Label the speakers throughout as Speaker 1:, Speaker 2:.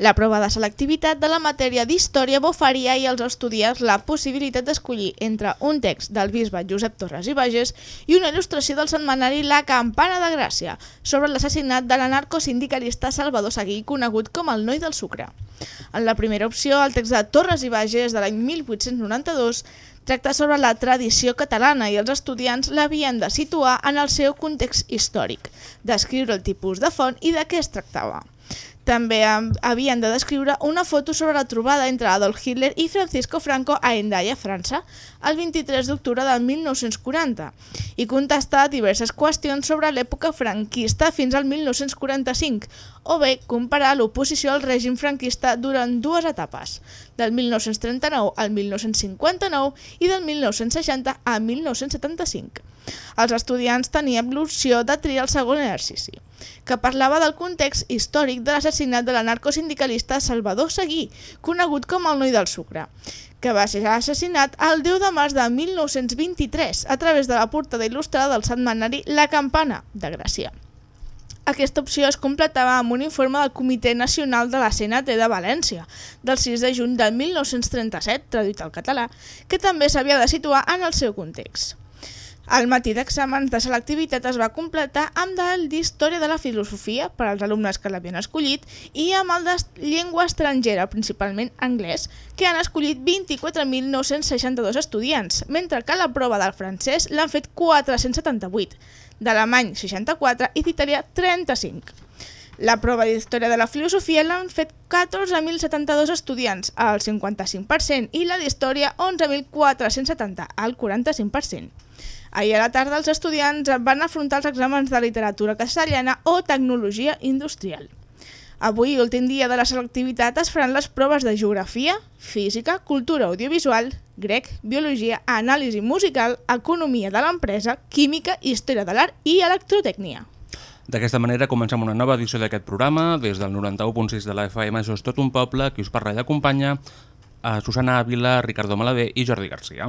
Speaker 1: La prova de selectivitat de la matèria d'història va oferir i als estudiants la possibilitat d'escollir entre un text del bisbe Josep Torres i Bages i una il·lustració del setmanari La Campana de Gràcia sobre l'assassinat de l'anarcosindicalista Salvador Seguí, conegut com el Noi del Sucre. En la primera opció, el text de Torres i Bages de l'any 1892 tracta sobre la tradició catalana i els estudiants l'havien de situar en el seu context històric, descriure el tipus de font i de què es tractava. També havien de descriure una foto sobre la trobada entre Adolf Hitler i Francisco Franco a Endaya, França, el 23 d'octubre de 1940, i contestar diverses qüestions sobre l'època franquista fins al 1945, o bé comparar l'oposició al règim franquista durant dues etapes, del 1939 al 1959 i del 1960 a 1975. Els estudiants tenien l'opció de triar el segon exercici, que parlava del context històric de l'assassinat de l'anarcosindicalista Salvador Seguí, conegut com el Noi del Sucre, que va ser assassinat el 10 de març de 1923 a través de la portada il·lustrada del setmanari La Campana de Gràcia. Aquesta opció es completava amb un informe del Comitè Nacional de la CNT de València, del 6 de juny de 1937, traduït al català, que també s'havia de situar en el seu context. El matí d'exàmens de selectivitat es va completar amb el d'Història de la Filosofia per als alumnes que l'havien escollit i amb el de Llengua estrangera, principalment anglès, que han escollit 24.962 estudiants, mentre que la prova del francès l'han fet 478, d'alemany 64 i d'italià 35. La prova d'Història de la Filosofia l'han fet 14.072 estudiants, al 55%, i la d'Història 11.470, al 45%. Ahir a la tarda els estudiants van afrontar els exàmens de literatura castellana o tecnologia industrial. Avui, últim dia de la selectivitat, es faran les proves de geografia, física, cultura audiovisual, grec, biologia, anàlisi musical, economia de l'empresa, química, història de l'art i electrotècnia.
Speaker 2: D'aquesta manera comencem una nova edició d'aquest programa. Des del 91.6 de la FM, això és tot un poble, qui us parla i acompanya a Susana Ávila, Ricardo Malavé i Jordi Garcia.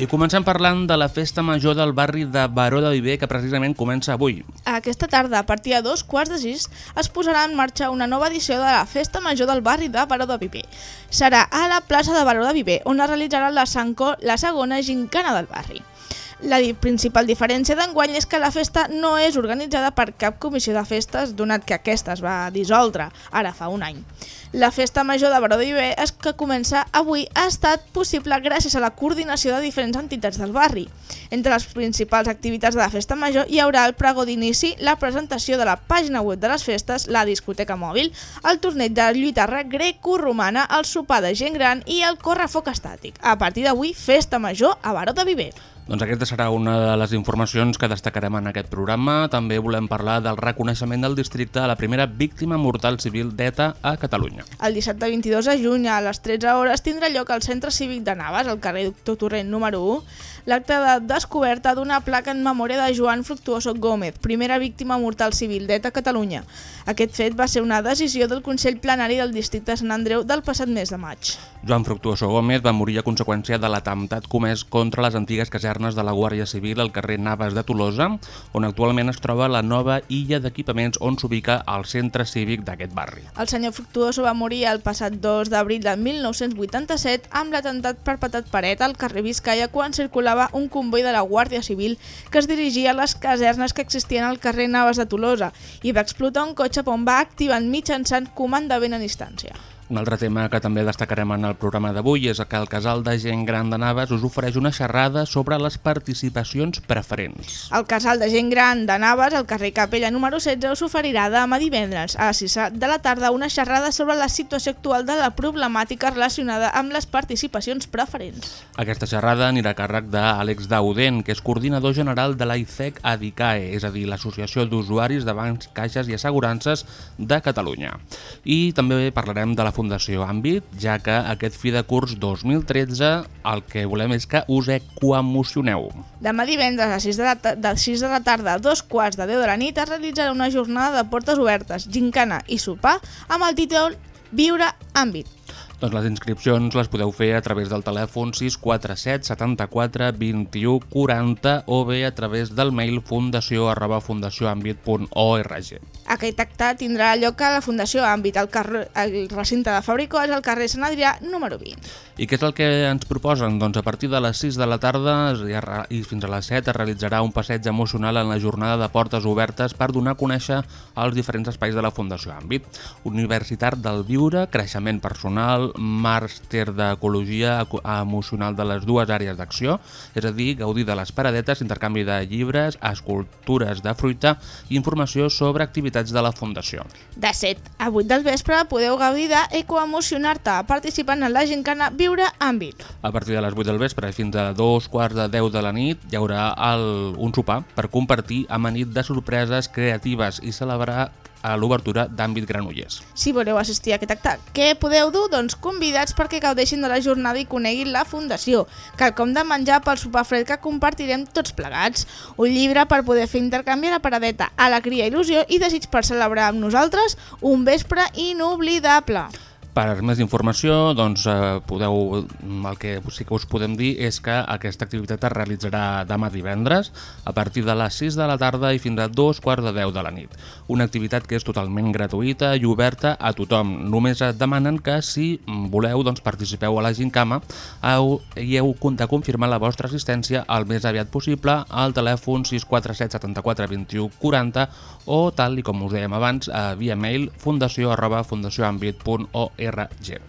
Speaker 2: I comencem parlant de la festa major del barri de Baró de Viver, que precisament comença avui.
Speaker 1: Aquesta tarda, a partir de dos quarts de sis, es posarà en marxa una nova edició de la Festa Major del barri de Baró de Viver. Serà a la plaça de Baró de Viver, on es realitzarà la, Sanco, la segona gincana del barri. La principal diferència d'enguany és que la festa no és organitzada per cap comissió de festes, donat que aquesta es va dissoldre ara fa un any. La festa major de Baró es que comença avui, ha estat possible gràcies a la coordinació de diferents entitats del barri. Entre les principals activitats de la festa major hi haurà el pregó d'inici, la presentació de la pàgina web de les festes, la discoteca mòbil, el torneig de lluita greco-romana, el sopar de gent gran i el correfoc estàtic. A partir d'avui, festa major a Baró de Viver.
Speaker 2: Doncs aquesta serà una de les informacions que destacarem en aquest programa. També volem parlar del reconeixement del districte a la primera víctima mortal civil d'ETA a Catalunya.
Speaker 1: El dissabte 22 de juny a les 13 hores tindrà lloc al Centre Cívic de Navas, al carrer Doctor Torrent número 1, l'acte de descoberta d'una placa en memòria de Joan Fructuoso Gómez, primera víctima mortal civil d'ETA a Catalunya. Aquest fet va ser una decisió del Consell Plenari del districte de Sant Andreu del passat mes de maig.
Speaker 2: Joan Fructuoso Gómez va morir a conseqüència de l'atemptat comès contra les antigues casernes de la Guàrdia Civil al carrer Navas de Tolosa, on actualment es troba la nova illa d'equipaments on s'ubica el centre cívic d'aquest barri.
Speaker 1: El senyor Fructuoso va morir el passat 2 d'abril de 1987 amb l'atemptat perpetrat per ETA al carrer Vizcaya quan circulava un comboi de la Guàrdia Civil que es dirigia a les casernes que existien al carrer Navas de Tolosa i va explotar un cotxe va activant mitjançant comandament a distància.
Speaker 2: Un altre tema que també destacarem en el programa d'avui és que el Casal de Gent Gran de Naves us ofereix una xerrada sobre les participacions preferents.
Speaker 1: El casal de gent gran de Naves, al carrer Capella número 16, us oferirà demà divendres a les 6 de la tarda una xerrada sobre la situació actual de la problemàtica relacionada amb les participacions preferents.
Speaker 2: Aquesta xerrada anirà a càrrec d'Àlex Dauden, que és coordinador general de l'AICEC ADICAE, és a dir, l'Associació d'Usuaris de Bancs, Caixes i Assegurances de Catalunya. I també parlarem de la Fundació Àmbit, ja que aquest fi de curs 2013 el que volem és que us ecoemocioneu.
Speaker 1: Demà divendres a 6 de de 6 de la tarda a dos quarts de 10 de la nit es realitzarà una jornada de portes obertes, gincana i sopar amb el títol Viure Àmbit.
Speaker 2: Doncs les inscripcions les podeu fer a través del telèfon 647 74 21 40 o bé a través del mail fundació arroba fundacioambit.org.
Speaker 1: Aquest acte tindrà lloc a la Fundació Àmbit, al carrer, el recinte de Fabricó, és al carrer Sant Adrià número 20.
Speaker 2: I què és el que ens proposen? Doncs a partir de les 6 de la tarda i fins a les 7 es realitzarà un passeig emocional en la jornada de portes obertes per donar a conèixer els diferents espais de la Fundació Àmbit. Universitat del Viure, creixement personal, màster d'ecologia eco- emocional de les dues àrees d'acció, és a dir, gaudir de les paradetes, intercanvi de llibres, escultures de fruita i informació sobre activitats de la Fundació.
Speaker 1: De 7 a 8 del vespre podeu gaudir d'ecoemocionar-te participant en la gincana Viure Àmbit.
Speaker 2: A partir de les 8 del vespre fins a dos quarts de 10 de la nit hi haurà el, un sopar per compartir amanit de sorpreses creatives i celebrar a l'obertura d'àmbit Granollers.
Speaker 1: Si voleu assistir a aquest acte, què podeu dur? Doncs convidats perquè gaudeixin de la jornada i coneguin la Fundació, quelcom de menjar pel sopar fred que compartirem tots plegats, un llibre per poder fer intercanvi a la paradeta, alegria, il·lusió i desig per celebrar amb nosaltres un vespre inoblidable.
Speaker 2: Per més informació, doncs, eh, podeu, el que sí que us podem dir és que aquesta activitat es realitzarà demà divendres a partir de les 6 de la tarda i fins a dos quarts de 10 de la nit. Una activitat que és totalment gratuïta i oberta a tothom. Només et demanen que si voleu doncs, participeu a la gincama i heu de confirmar la vostra assistència el més aviat possible al telèfon 647 74 21 40 o, tal i com us dèiem abans, eh, via mail fundació arroba fundacioambit.org.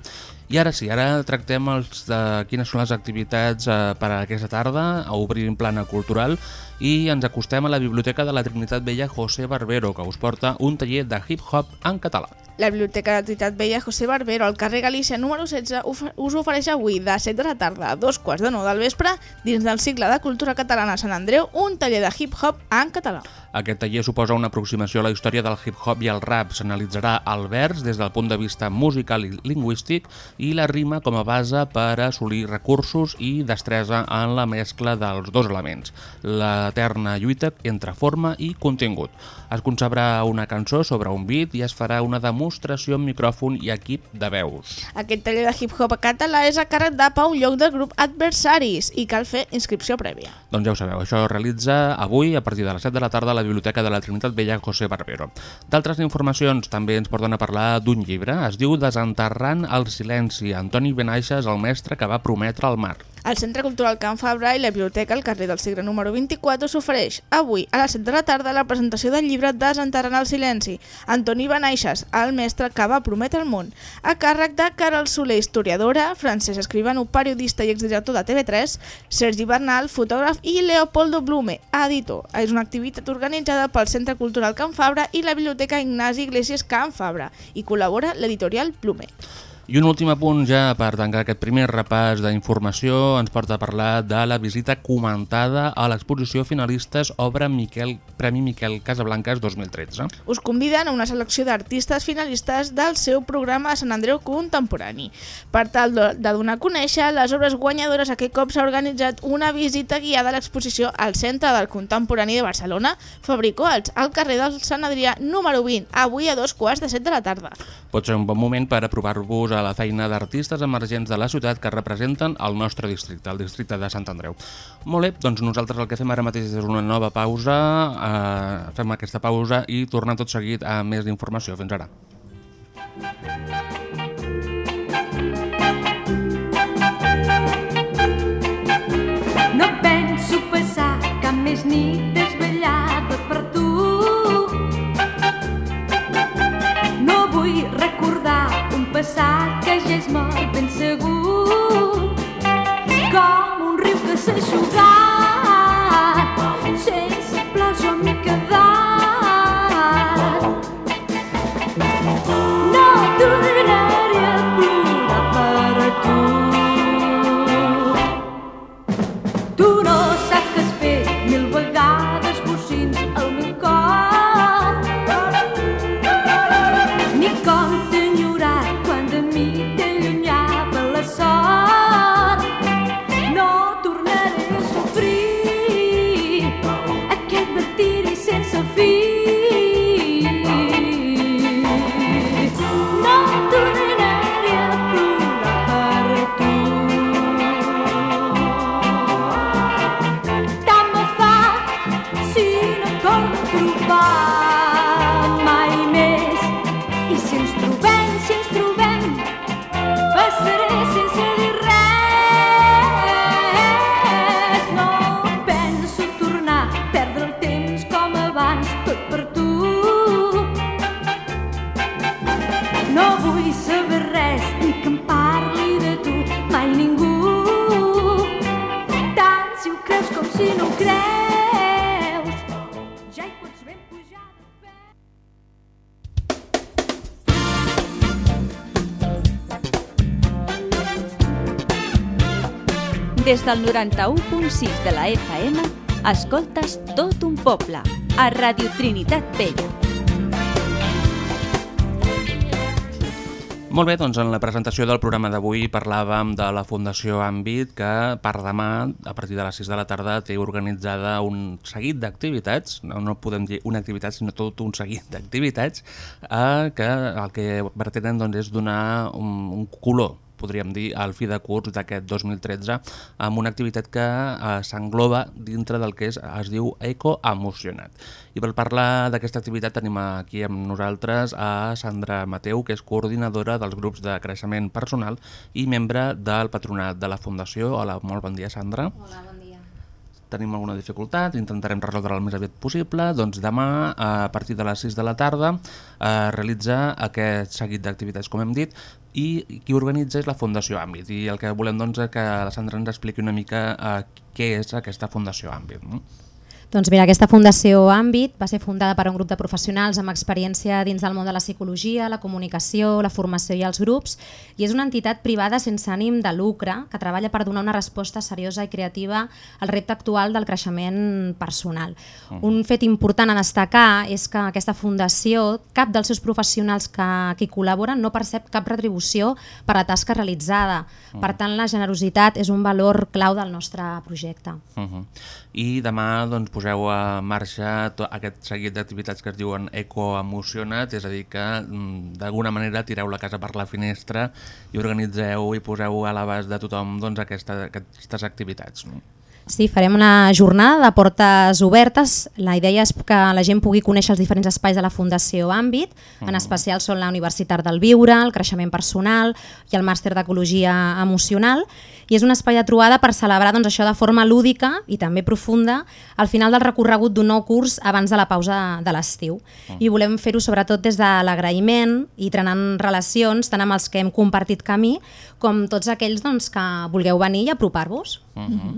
Speaker 2: I ara sí, ara tractem els de quines són les activitats eh, per a aquesta tarda, a obrir en plana cultural, i ens acostem a la Biblioteca de la Trinitat Vella José Barbero, que us porta un taller de hip-hop en català.
Speaker 1: La Biblioteca de Trinitat Vella José Barbero al carrer Galícia número 16 uf- us ofereix avui de 7 de la tarda a dos quarts de 9 del vespre dins del cicle de cultura catalana Sant Andreu un taller de hip-hop en català.
Speaker 2: Aquest taller suposa una aproximació a la història del hip-hop i el rap. S'analitzarà el vers des del punt de vista musical i lingüístic i la rima com a base per assolir recursos i destresa en la mescla dels dos elements, l'eterna lluita entre forma i contingut. Es concebrà una cançó sobre un beat i es farà una demostració amb micròfon i equip de veus.
Speaker 1: Aquest taller de hip-hop català és a càrrec de Pau Lloc del grup Adversaris i cal fer inscripció prèvia.
Speaker 2: Doncs ja ho sabeu, això es realitza avui a partir de les 7 de la tarda a la Biblioteca de la Trinitat Vella José Barbero. D'altres informacions també ens porten a parlar d'un llibre. Es diu Desenterrant el silenci. Antoni Benaixes, el mestre que va prometre al mar.
Speaker 1: El Centre Cultural Can Fabra i la Biblioteca al carrer del Segre número 24 s'ofereix avui a les 7 de la tarda la presentació del llibre Desenterrant el silenci, Antoni Benaixes, el mestre que va prometre el món, a càrrec de Caral Soler, historiadora, Francesc Escribano, periodista i exdirector de TV3, Sergi Bernal, fotògraf i Leopoldo Blume, editor. És una activitat organitzada pel Centre Cultural Can Fabra i la Biblioteca Ignasi Iglesias Can Fabra i col·labora l'editorial Blume.
Speaker 2: I un últim apunt ja per tancar aquest primer repàs d'informació ens porta a parlar de la visita comentada a l'exposició finalistes obra Miquel, Premi Miquel Casablanques 2013.
Speaker 1: us conviden a una selecció d'artistes finalistes del seu programa Sant Andreu Contemporani. Per tal de, donar a conèixer les obres guanyadores, aquest cop s'ha organitzat una visita guiada a l'exposició al Centre del Contemporani de Barcelona, Fabricó Alts, al carrer del Sant Adrià número 20, avui a dos quarts de set de la tarda.
Speaker 2: Pot ser un bon moment per aprovar-vos a a la feina d'artistes emergents de la ciutat que representen el nostre districte, el districte de Sant Andreu. Molt bé, doncs nosaltres el que fem ara mateix és una nova pausa, eh, fem aquesta pausa i tornem tot seguit a més informació. Fins ara.
Speaker 3: No penso passar cap més nit desvellat per tu. No vull recordar passat que ja és mort ben segur. Com un riu que s'ha
Speaker 4: del 91.6 de la FM, escoltes tot un poble, a Radio Trinitat Vella.
Speaker 2: Molt bé, doncs en la presentació del programa d'avui parlàvem de la Fundació Àmbit que per demà, a partir de les 6 de la tarda, té organitzada un seguit d'activitats, no, no podem dir una activitat, sinó tot un seguit d'activitats, eh, que el que pretenen doncs, és donar un, un color podríem dir, al fi de curs d'aquest 2013 amb una activitat que eh, s'engloba dintre del que és, es diu Ecoemocionat. I per parlar d'aquesta activitat tenim aquí amb nosaltres a Sandra Mateu, que és coordinadora dels grups de creixement personal i membre del patronat de la Fundació. Hola, molt bon dia, Sandra.
Speaker 5: Hola, bon dia.
Speaker 2: Tenim alguna dificultat, intentarem resoldre el més aviat possible. Doncs demà, a partir de les 6 de la tarda, eh, realitza aquest seguit d'activitats, com hem dit, i qui organitza és la Fundació Àmbit. I el que volem doncs, que la Sandra ens expliqui una mica eh, què és aquesta Fundació Àmbit. No?
Speaker 5: Doncs mira, aquesta Fundació Àmbit va ser fundada per un grup de professionals amb experiència dins del món de la psicologia, la comunicació, la formació i els grups i és una entitat privada sense ànim de lucre que treballa per donar una resposta seriosa i creativa al repte actual del creixement personal. Uh -huh. Un fet important a destacar és que aquesta fundació, cap dels seus professionals que, que hi col·laboren no percep cap retribució per la tasca realitzada. Uh -huh. Per tant, la generositat és un valor clau del nostre projecte.
Speaker 2: Uh -huh. I demà doncs, poseu a marxa tot aquest seguit d'activitats que es diuen ecoemocionat, és a dir, que mm, d'alguna manera tireu la casa per la finestra i organitzeu i poseu a l'abast de tothom doncs, aquesta, aquestes activitats. No?
Speaker 5: Sí, farem una jornada de portes obertes. La idea és que la gent pugui conèixer els diferents espais de la Fundació Àmbit, en
Speaker 2: Mhm.
Speaker 5: especial són la Universitat del Viure, el creixement personal i el màster d'Ecologia Emocional. I és un espai de trobada per celebrar doncs, això de forma lúdica i també profunda al final del recorregut d'un nou curs abans de la pausa de, de l'estiu. I volem fer-ho sobretot des de l'agraïment i trenant relacions tant amb els que hem compartit camí com tots aquells doncs, que vulgueu venir i apropar-vos.
Speaker 2: Uh -huh.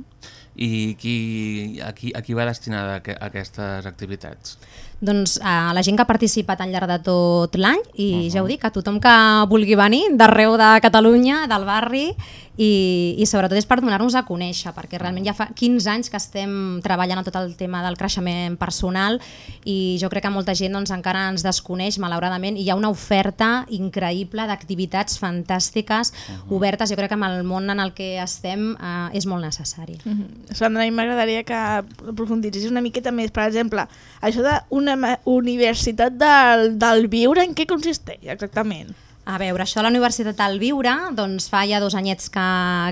Speaker 2: I qui, a, qui, a qui va destinada aqu aquestes activitats?
Speaker 5: doncs, a la gent que ha participat al llarg de tot l'any i uh -huh. ja ho dic, a tothom que vulgui venir d'arreu de Catalunya, del barri i, i sobretot és per donar-nos a conèixer perquè realment ja fa 15 anys que estem treballant en tot el tema del creixement personal i jo crec que molta gent doncs, encara ens desconeix malauradament i hi ha una oferta increïble d'activitats fantàstiques uh -huh. obertes, jo crec que amb el món en el que estem eh, és molt necessari.
Speaker 1: Mhm. Sandra, a mi m'agradaria que aprofunditzis una miqueta més. Per exemple, això d'una universitat del, del viure, en què consisteix exactament?
Speaker 5: A veure, això de la Universitat del Viure, doncs fa ja dos anyets que,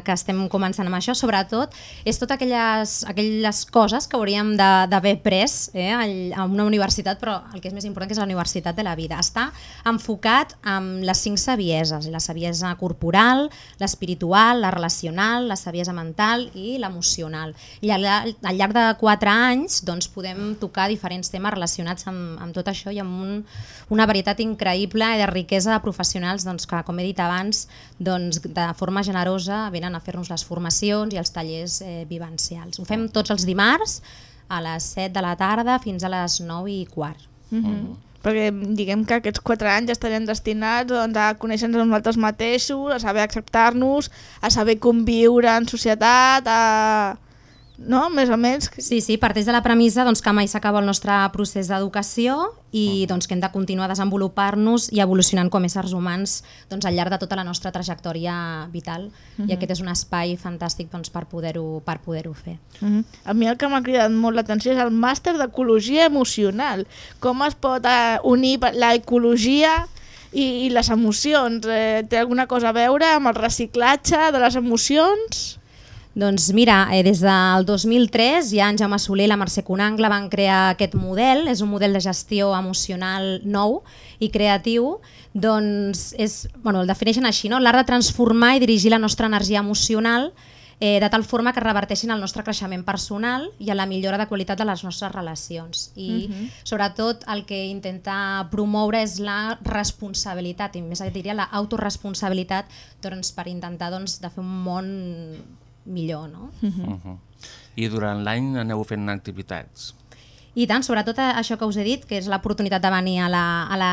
Speaker 5: que estem començant amb això, sobretot és totes aquelles, aquelles coses que hauríem d'haver pres eh, al- a una universitat, però el que és més important que és la Universitat de la Vida. Està enfocat en les cinc savieses, la saviesa corporal, l'espiritual, la relacional, la saviesa mental i l'emocional. I al, al llarg de quatre anys doncs, podem tocar diferents temes relacionats amb, amb tot això i amb un, una varietat increïble de riquesa de professionals doncs, que, com he dit abans, doncs, de forma generosa venen a fer-nos les formacions i els tallers eh, vivencials. Ho fem tots els dimarts a les 7 de la tarda fins a les 9 i quart.
Speaker 1: Mm -hmm. Perquè diguem que aquests quatre anys estarien destinats doncs, a conèixer-nos nosaltres mateixos, a saber acceptar-nos, a saber conviure en societat, a... no? Més o menys.
Speaker 5: Sí, sí, parteix de la premissa doncs, que mai s'acaba el nostre procés d'educació i doncs, que hem de continuar desenvolupar-nos i evolucionant com a éssers humans doncs, al llarg de tota la nostra trajectòria vital
Speaker 1: Mhm.
Speaker 5: i aquest és un espai fantàstic doncs, per poder-ho per poder fer.
Speaker 1: Mm -hmm. A mi el que m'ha cridat molt l'atenció és el màster d'ecologia emocional. Com es pot eh, unir la ecologia i, i les emocions? Eh, té alguna cosa a veure amb el reciclatge de les emocions?
Speaker 5: Doncs mira, eh, des del 2003 ja en Jaume Soler i la Mercè Conangla van crear aquest model, és un model de gestió emocional nou i creatiu, doncs és, bueno, el defineixen així, no? l'art de transformar i dirigir la nostra energia emocional eh, de tal forma que reverteixin el nostre creixement personal i a la millora de qualitat de les nostres relacions. I
Speaker 1: Mhm.
Speaker 5: sobretot el que intenta promoure és la responsabilitat, i més diria la autorresponsabilitat doncs, per intentar doncs, de fer un món millor. No?
Speaker 2: Uh -huh. I durant l'any aneu fent activitats.
Speaker 5: I tant, sobretot això que us he dit, que és l'oportunitat de venir a la, a, la,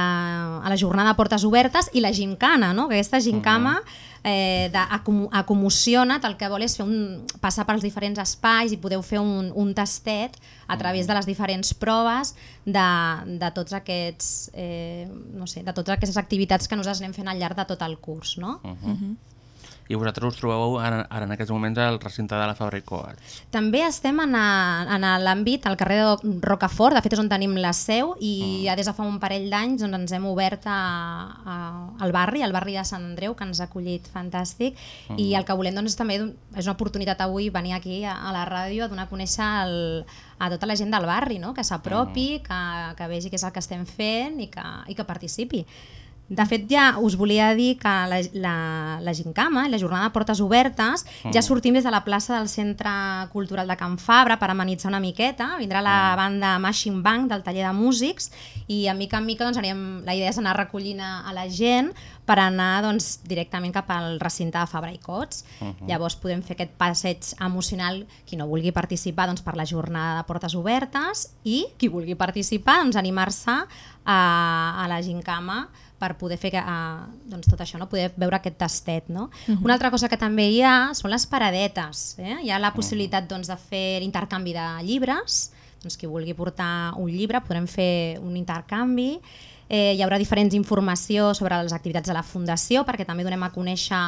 Speaker 5: a la jornada Portes Obertes i la gincana, no? que aquesta gincama eh, de, acom, acomociona, el que vol és fer un, passar pels diferents espais i podeu fer un, un tastet a través de les diferents proves de, de tots aquests eh, no sé, de totes aquestes activitats que nosaltres anem fent al llarg de tot el curs. No?
Speaker 2: Uh -huh. I vosaltres us trobeu ara, ara en aquests moments al recinte de la Fabra i Coats.
Speaker 5: També estem en, a, en l'àmbit, al carrer de Rocafort, de fet és on tenim la seu, i ja des de fa un parell d'anys doncs, ens hem obert a, a, al barri, al barri de Sant Andreu, que ens ha acollit fantàstic, i el que volem doncs, també és una oportunitat avui venir aquí a, a la ràdio a donar a conèixer el, a tota la gent del barri, no? que s'apropi, que, que vegi què és el que estem fent i que, i que participi. De fet, ja us volia dir que la, la, la Gincama, la jornada de portes obertes,
Speaker 2: Mm.
Speaker 5: ja sortim des de la plaça del Centre Cultural de Can Fabra per amenitzar una miqueta. Vindrà la banda Mashing Bank del taller de músics i a mica en mica doncs, anirem, la idea és anar recollint a, la gent per anar doncs, directament cap al recinte de Fabra i Cots.
Speaker 2: Mhm.
Speaker 5: Llavors podem fer aquest passeig emocional, qui no vulgui participar doncs, per la jornada de portes obertes i qui vulgui participar doncs, animar-se a, a la Gincama per poder fer uh, doncs tot això, no? poder veure aquest tastet. No?
Speaker 1: Mhm.
Speaker 5: Una altra cosa que també hi ha són les paradetes. Eh? Hi ha la possibilitat doncs, de fer intercanvi de llibres, doncs, qui vulgui portar un llibre podrem fer un intercanvi, eh, hi haurà diferents informació sobre les activitats de la Fundació perquè també donem a conèixer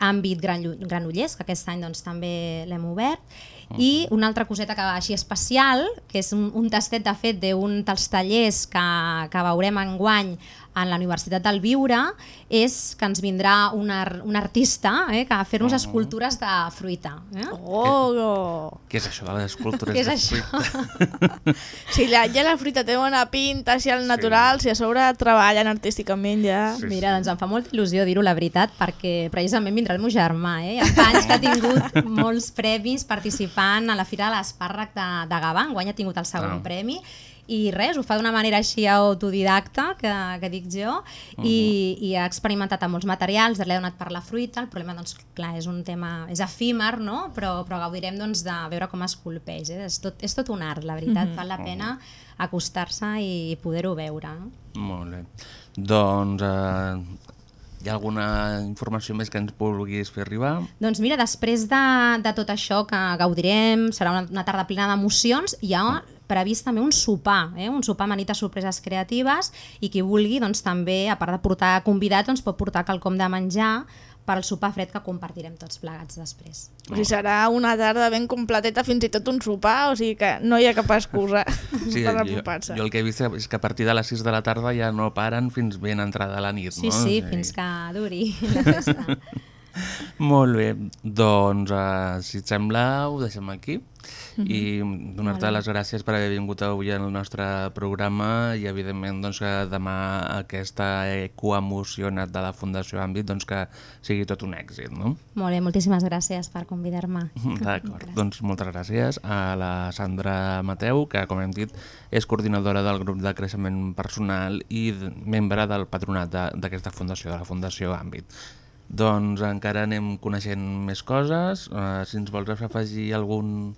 Speaker 5: àmbit Gran- Granollers, que aquest any doncs, també l'hem obert, i una altra coseta que va així especial, que és un, un tastet de fet d'un dels tallers que, que veurem enguany en la Universitat del Viure, és que ens vindrà un, ar, un artista eh, que a fer-nos escultures de fruita. Eh?
Speaker 1: Oh!
Speaker 2: Què és això de les escultures
Speaker 5: Què és
Speaker 2: de
Speaker 5: això?
Speaker 2: fruita?
Speaker 1: Si la, ja la fruita té bona pinta, si al natural, si a sobre treballen artísticament ja...
Speaker 2: Sí,
Speaker 5: Mira, doncs em fa molta il·lusió dir-ho, la veritat, perquè precisament vindrà el meu germà, eh? En fa anys que ha tingut molts premis participant a la Fira de l'Espàrrec de, de Gavà, enguany ha tingut el segon
Speaker 2: Ah.
Speaker 5: premi, i res, ho fa d'una manera així autodidacta, que, que dic jo, i, i ha experimentat amb molts materials, l'he donat per la fruita, el problema, doncs, clar, és un tema, és efímer, no? però, però gaudirem doncs, de veure com es colpeix, eh? és, tot, és tot un art, la veritat, val la pena acostar-se i poder-ho veure. no?
Speaker 2: Molt bé. Doncs eh, hi ha alguna informació més que ens vulguis fer arribar?
Speaker 5: Doncs mira, després de, de tot això que gaudirem, serà una, una tarda plena d'emocions, hi ha previst també un sopar, eh? un sopar amanit a sorpreses creatives i qui vulgui doncs, també, a part de portar convidats, doncs, pot portar quelcom de menjar per al sopar fred que compartirem tots plegats després.
Speaker 1: O sigui, serà una tarda ben completeta, fins i tot un sopar, o sigui que no hi ha cap excusa
Speaker 2: Sí,
Speaker 1: per
Speaker 2: jo,
Speaker 1: apropar-se.
Speaker 2: jo el que he vist és que a partir de les 6 de la tarda ja no paren fins ben entrada la nit,
Speaker 5: Sí,
Speaker 2: no?
Speaker 5: sí,
Speaker 2: sigui,
Speaker 5: fins que duri la festa.
Speaker 2: Molt bé, doncs uh, si et sembla ho deixem aquí i donar-te les gràcies per haver vingut avui al nostre programa i evidentment doncs, que demà aquesta ecoemocionat de la Fundació Àmbit doncs, que sigui tot un èxit, no?
Speaker 5: Molt bé, moltíssimes gràcies per convidar-me.
Speaker 2: D'acord, doncs moltes gràcies a la Sandra Mateu, que com hem dit és coordinadora del grup de creixement personal i membre del patronat de- d'aquesta fundació, de la Fundació Àmbit. Doncs encara anem coneixent més coses, uh, si ens vols afegir algun...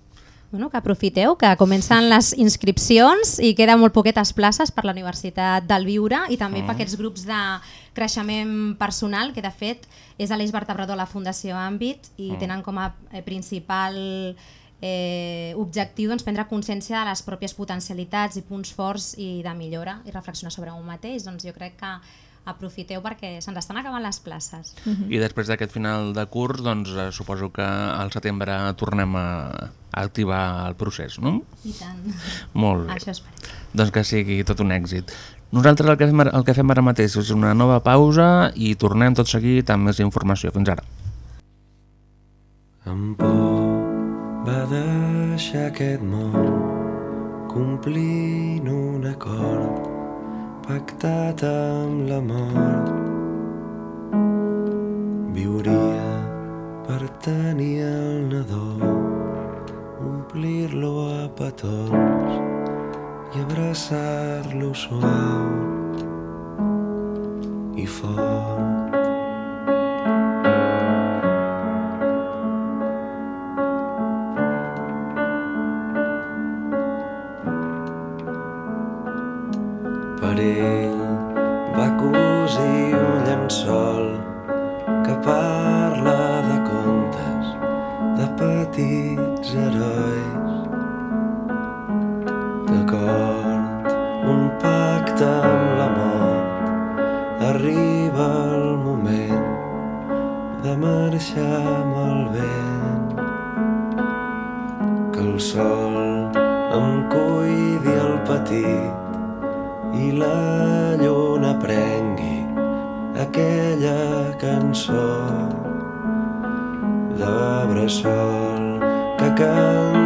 Speaker 5: Bueno, que aprofiteu, que comencen les inscripcions i queda molt poquetes places per la Universitat del Viure i també per aquests grups de creixement personal, que de fet és a l'eix vertebrador de la Fundació Àmbit i tenen com a eh, principal eh, objectiu doncs, prendre consciència de les pròpies potencialitats i punts forts i de millora i reflexionar sobre un mateix. Doncs jo crec que aprofiteu perquè se'ns estan acabant les places.
Speaker 2: I després d'aquest final de curs, doncs eh, suposo que al setembre tornem a, activar el procés, no?
Speaker 5: I tant.
Speaker 2: Molt bé.
Speaker 5: Això esperem.
Speaker 2: Doncs que sigui tot un èxit. Nosaltres el que, fem, el que fem ara mateix és una nova pausa i tornem tot seguit amb més informació. Fins ara.
Speaker 6: Amb por va deixar aquest món complint un acord pactat amb la mort. Viuria per tenir el nadó, omplir-lo a petons i abraçar-lo suau i fort. Per ell va cosir un llençol que parla de contes de petits herois. D'acord, un pacte amb la mort, arriba el moment de marxar amb el vent. Que el sol em cuidi el petit i la lluna prengui aquella cançó de bressol que cantaria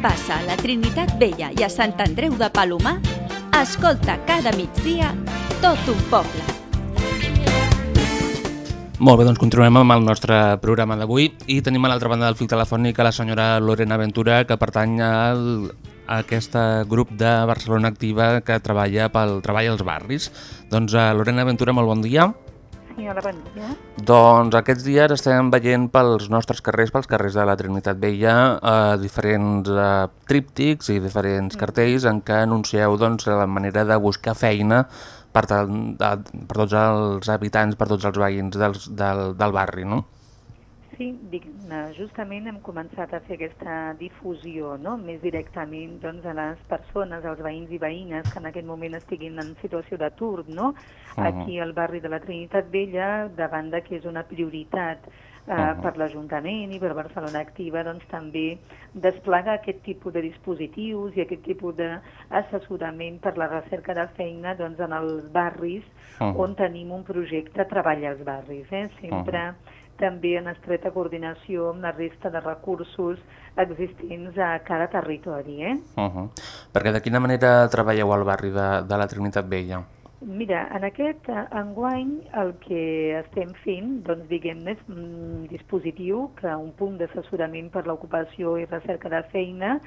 Speaker 4: passa a la Trinitat Vella i a Sant Andreu de Palomar, escolta cada migdia tot un poble.
Speaker 2: Molt bé, doncs continuem amb el nostre programa d'avui i tenim a l'altra banda del fil telefònic la senyora Lorena Ventura que pertany al, a aquest grup de Barcelona Activa que treballa pel treball als barris. Doncs uh, Lorena Ventura, molt bon dia.
Speaker 7: Sí, hola, bon dia.
Speaker 2: Doncs aquests dies estem veient pels nostres carrers, pels carrers de la Trinitat Vella, eh, diferents eh, tríptics i diferents cartells en què anuncieu doncs, la manera de buscar feina per, tal, de, per tots els habitants, per tots els veïns dels, del, del barri, no?
Speaker 7: Sí, diguem-ne, justament hem començat a fer aquesta difusió no? més directament doncs, a les persones, als veïns i veïnes que en aquest moment estiguin en situació d'atur, no?
Speaker 8: Mhm.
Speaker 7: aquí al barri de la Trinitat Vella, davant de que és una prioritat eh, per l'Ajuntament i per Barcelona Activa, doncs també desplegar aquest tipus de dispositius i aquest tipus d'assessorament per la recerca de feina doncs, en els barris
Speaker 8: Mhm.
Speaker 7: on tenim un projecte Treball als barris. Eh? Sempre també en estreta coordinació amb la resta de recursos existents a cada territori. Eh?
Speaker 2: Uh -huh. Perquè de quina manera treballeu al barri de, de la Trinitat Vella?
Speaker 7: Mira, en aquest eh, enguany el que estem fent, doncs diguem-ne, és un dispositiu que un punt d'assessorament per l'ocupació i recerca de feina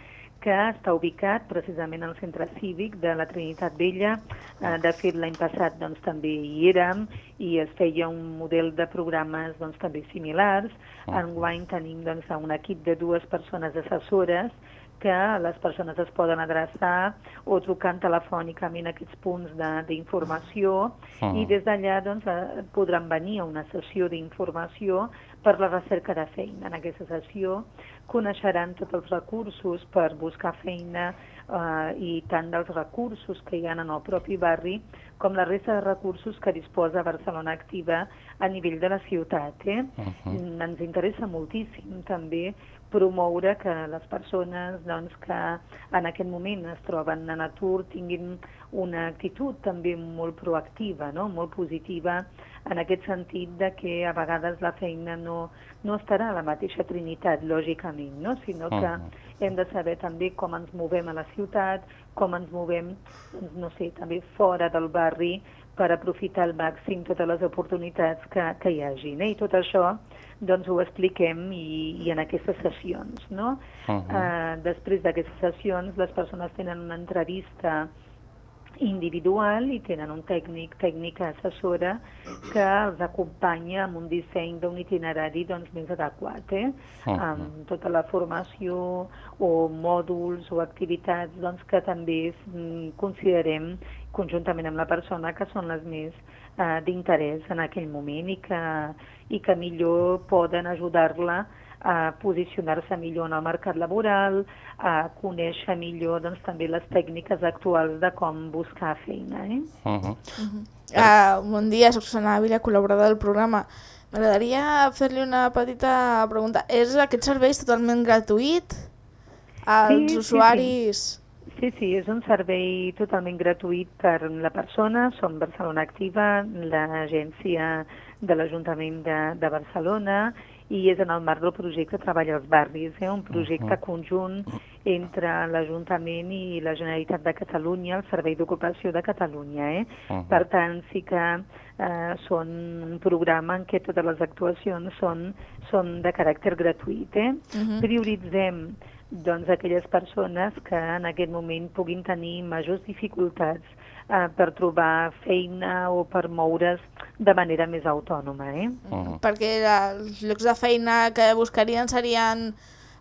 Speaker 7: que està ubicat precisament al centre cívic de la Trinitat Vella. Eh, de fet, l'any passat doncs, també hi érem i es feia un model de programes doncs, també similars. Enguany tenim doncs, un equip de dues persones assessores que les persones es poden adreçar o trucant telefònicament a aquests punts de- d'informació
Speaker 8: Ah.
Speaker 7: i des d'allà doncs, eh, podran venir a una sessió d'informació per la recerca de feina. En aquesta sessió coneixeran tots els recursos per buscar feina eh, i tant dels recursos que hi ha en el propi barri com la resta de recursos que disposa Barcelona Activa a nivell de la ciutat. Eh? Mm, Ens interessa moltíssim també promoure que les persones doncs, que en aquest moment es troben en atur tinguin una actitud també molt proactiva, no? molt positiva, en aquest sentit de que a vegades la feina no, no estarà a la mateixa trinitat, lògicament, no? sinó que
Speaker 8: Mhm.
Speaker 7: Hem de saber també com ens movem a la ciutat, com ens movem, doncs, no sé, també fora del barri per aprofitar al màxim totes les oportunitats que, que hi hagi. Eh? I tot això doncs ho expliquem i, i en aquestes sessions. No?
Speaker 8: Mhm.
Speaker 7: Eh, després d'aquestes sessions les persones tenen una entrevista individual i tenen un tècnic, tècnica assessora que els acompanya amb un disseny d'un itinerari doncs, més adequat, eh?
Speaker 8: Mhm.
Speaker 7: amb tota la formació o mòduls o activitats doncs, que també mm, considerem conjuntament amb la persona que són les més eh, d'interès en aquell moment i que, i que millor poden ajudar-la a posicionar-se millor en el mercat laboral, a conèixer millor doncs, també les tècniques actuals de com buscar feina. Eh?
Speaker 2: Uh -huh.
Speaker 1: Uh, bon dia, soc Susana Ávila, col·laboradora del programa. M'agradaria fer-li una petita pregunta. És aquest servei totalment gratuït als
Speaker 7: Sí, sí,
Speaker 1: usuaris?
Speaker 7: Sí, sí, és un servei totalment gratuït per la persona. Som Barcelona Activa, l'agència de l'Ajuntament de, de Barcelona, i és en el marc del projecte Treball als Barris, eh? un projecte conjunt entre l'Ajuntament i la Generalitat de Catalunya, el Servei d'Ocupació de Catalunya. Eh?
Speaker 8: Mhm.
Speaker 7: Per tant, sí que eh, són un programa en què totes les actuacions són, són de caràcter gratuït. Eh?
Speaker 8: Mhm.
Speaker 7: Prioritzem doncs, aquelles persones que en aquest moment puguin tenir majors dificultats eh, per trobar feina o per moure's de manera més autònoma. Eh?
Speaker 1: Perquè els llocs de feina que buscarien serien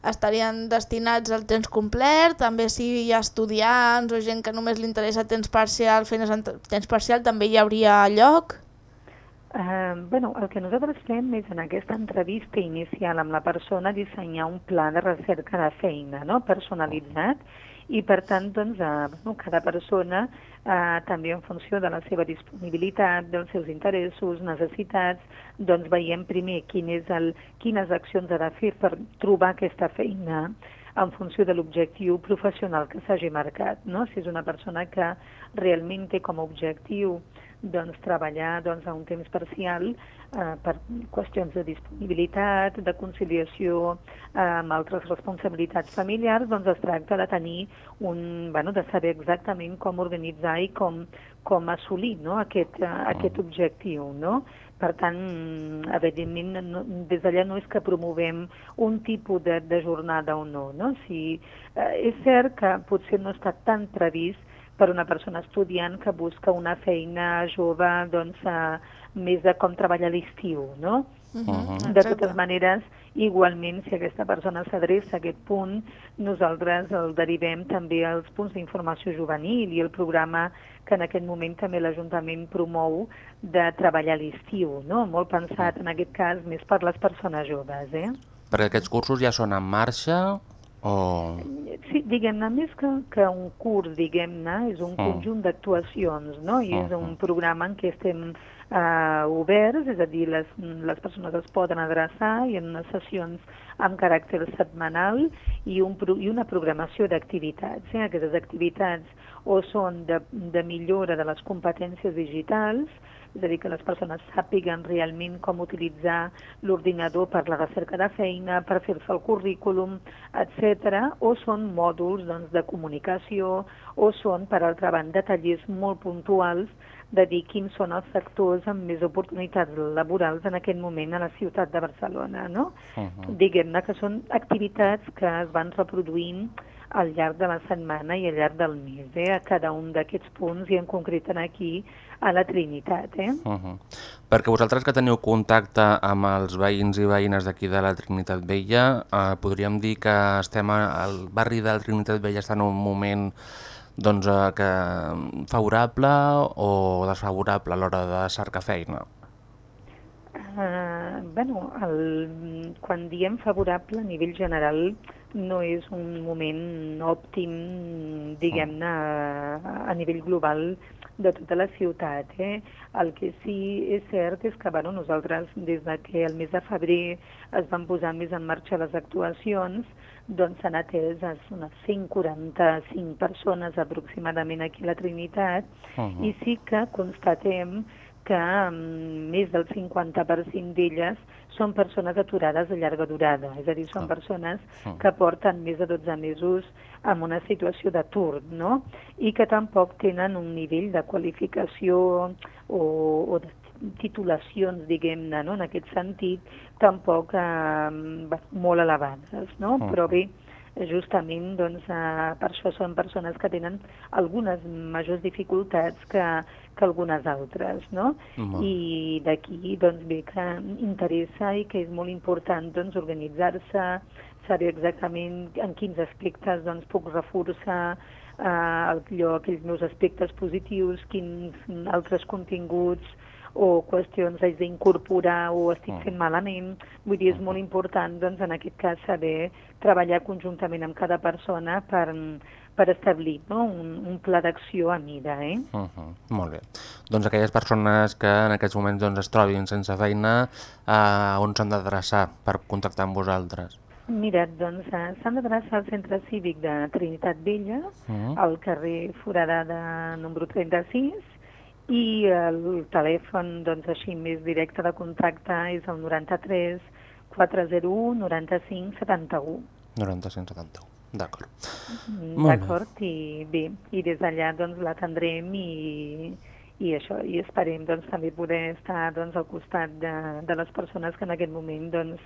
Speaker 1: estarien destinats al temps complet, també si hi ha estudiants o gent que només li interessa temps parcial, feines en temps parcial, també hi hauria lloc?
Speaker 7: Eh, bueno, el que nosaltres fem és en aquesta entrevista inicial amb la persona dissenyar un pla de recerca de feina no? personalitzat i per tant doncs, eh, bueno, cada persona eh, també en funció de la seva disponibilitat, dels seus interessos, necessitats, doncs veiem primer quin és el, quines accions ha de fer per trobar aquesta feina en funció de l'objectiu professional que s'hagi marcat. No? Si és una persona que realment té com a objectiu doncs, treballar doncs, a un temps parcial eh, per qüestions de disponibilitat, de conciliació eh, amb altres responsabilitats familiars, doncs es tracta de tenir un, bueno, de saber exactament com organitzar i com, com assolir no? aquest, eh, aquest objectiu. No? Per tant, evidentment, no, des d'allà no és que promovem un tipus de, de jornada o no. no? Si, eh, és cert que potser no està tan previst per una persona estudiant que busca una feina jove doncs, eh, més de com treballar a l'estiu, no?
Speaker 8: Mhm.
Speaker 7: De totes maneres, igualment, si aquesta persona s'adreça a aquest punt, nosaltres el derivem també als punts d'informació juvenil i el programa que en aquest moment també l'Ajuntament promou de treballar a l'estiu, no? Molt pensat, en aquest cas, més per les persones joves, eh?
Speaker 2: Perquè aquests cursos ja són en marxa o...
Speaker 7: Sí, diguem-ne, més que, que un curs, diguem-ne, és un
Speaker 2: Mm.
Speaker 7: conjunt d'actuacions, no? I és
Speaker 2: Mhm.
Speaker 7: un programa en què estem eh, oberts, és a dir, les, les persones es poden adreçar i en unes sessions amb caràcter setmanal i, un, i una programació d'activitats. Eh? Aquestes activitats o són de, de millora de les competències digitals, és a dir, que les persones sàpiguen realment com utilitzar l'ordinador per la recerca de feina, per fer-se el currículum, etc. o són mòduls doncs, de comunicació o són, per altra banda, tallers molt puntuals de dir quins són els sectors amb més oportunitats laborals en aquest moment a la ciutat de Barcelona, no? Uh -huh. Diguem-ne que són activitats que es van reproduint al llarg de la setmana i al llarg del mes, eh? a cada un d'aquests punts i en concret aquí a la Trinitat. Eh?
Speaker 2: Uh -huh. Perquè vosaltres que teniu contacte amb els veïns i veïnes d'aquí de la Trinitat Vella, eh, podríem dir que estem al barri de la Trinitat Vella està en un moment doncs, eh, que favorable o desfavorable a l'hora de cercar feina?
Speaker 7: Uh, bueno, el, quan diem favorable a nivell general no és un moment òptim, diguem-ne, a, a nivell global de tota la ciutat. Eh? El que sí és cert és que bueno, nosaltres, des de que el mes de febrer es van posar més en marxa les actuacions, doncs s'han atès unes 145 persones aproximadament aquí a la Trinitat uh -huh. i sí que constatem que um, més del 50% d'elles són persones aturades de llarga durada, és a dir, són persones que porten més de 12 mesos en una situació d'atur, no? I que tampoc tenen un nivell de qualificació o, o de titulacions, diguem-ne, no? en aquest sentit, tampoc eh, molt elevades, no? Uh. Però bé, justament doncs, eh, per això són persones que tenen algunes majors dificultats que, que algunes altres, no? I d'aquí doncs, bé que interessa i que és molt important doncs, organitzar-se, saber exactament en quins aspectes doncs, puc reforçar eh, allò, aquells meus aspectes positius, quins altres continguts o qüestions haig d'incorporar o estic fent malament. Vull dir, és molt important, doncs, en aquest cas, saber treballar conjuntament amb cada persona per, per establir no? un, un pla d'acció a mida. Eh?
Speaker 2: Uh -huh. Molt bé. Doncs aquelles persones que en aquests moments doncs, es trobin sense feina, eh, on s'han d'adreçar per contactar amb vosaltres?
Speaker 7: Mira, doncs eh, s'han d'adreçar al Centre Cívic de Trinitat Vella, uh -huh. al carrer Foradada número 36, i el telèfon doncs, així més directe de contacte és el 93 401 95 71.
Speaker 2: 95 71, d'acord.
Speaker 7: D'acord, i bé, i des d'allà doncs l'atendrem i, i això, i esperem doncs també poder estar doncs al costat de, de les persones que en aquest moment doncs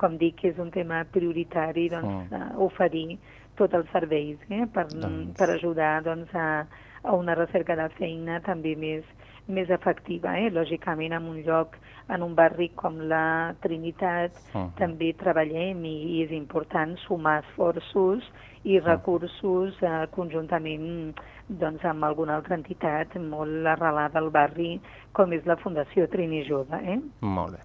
Speaker 7: com dic, és un tema prioritari doncs, oh. oferir tots els serveis eh, per, doncs... per ajudar doncs, a, a una recerca de feina també més, més efectiva. Eh? Lògicament, en un lloc, en un barri com la Trinitat, uh -huh. també treballem i, i és important sumar esforços i recursos eh, conjuntament doncs, amb alguna altra entitat molt arrelada al barri, com és la Fundació Trini Jove. Eh?
Speaker 2: Molt bé.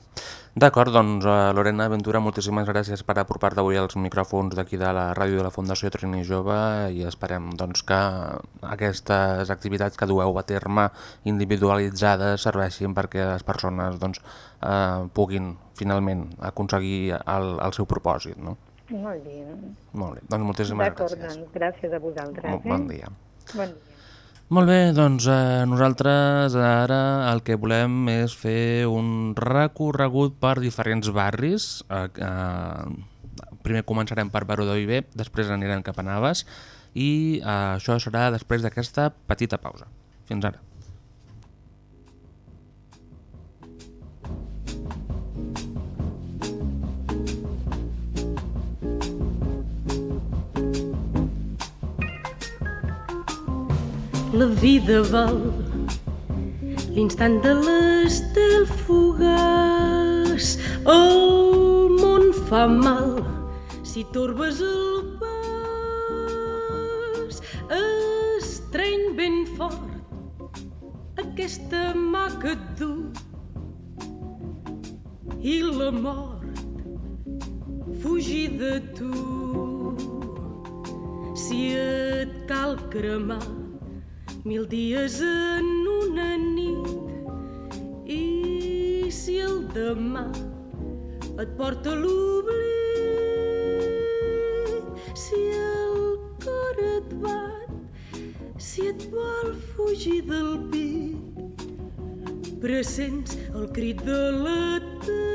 Speaker 2: D'acord, doncs uh, Lorena Ventura, moltíssimes gràcies per apropar-te avui als micròfons d'aquí de la ràdio de la Fundació Trini Jove i esperem doncs, que aquestes activitats que dueu a terme individualitzades serveixin perquè les persones doncs, uh, puguin finalment aconseguir el, el seu propòsit. No?
Speaker 7: Molt bé.
Speaker 2: Molt bé, doncs moltíssimes gràcies.
Speaker 7: D'acord, doncs gràcies a vosaltres.
Speaker 2: Bon, bon dia.
Speaker 7: Eh? Bon dia.
Speaker 2: Molt bé, doncs eh, nosaltres ara el que volem és fer un recorregut per diferents barris. Eh, eh, primer començarem per Baró de Viver, després anirem cap a Naves i eh, això serà després d'aquesta petita pausa. Fins ara.
Speaker 8: La vida val. L'instant de l'estel fugaç el món fa mal. Si torbes el pas estreny ben fort aquesta mà que et du. I la mort fugir de tu. Si et cal cremar mil dies en una nit i si el demà et porta l'oblit si el cor et bat si et vol fugir del pit pressents el crit de l'eternitat.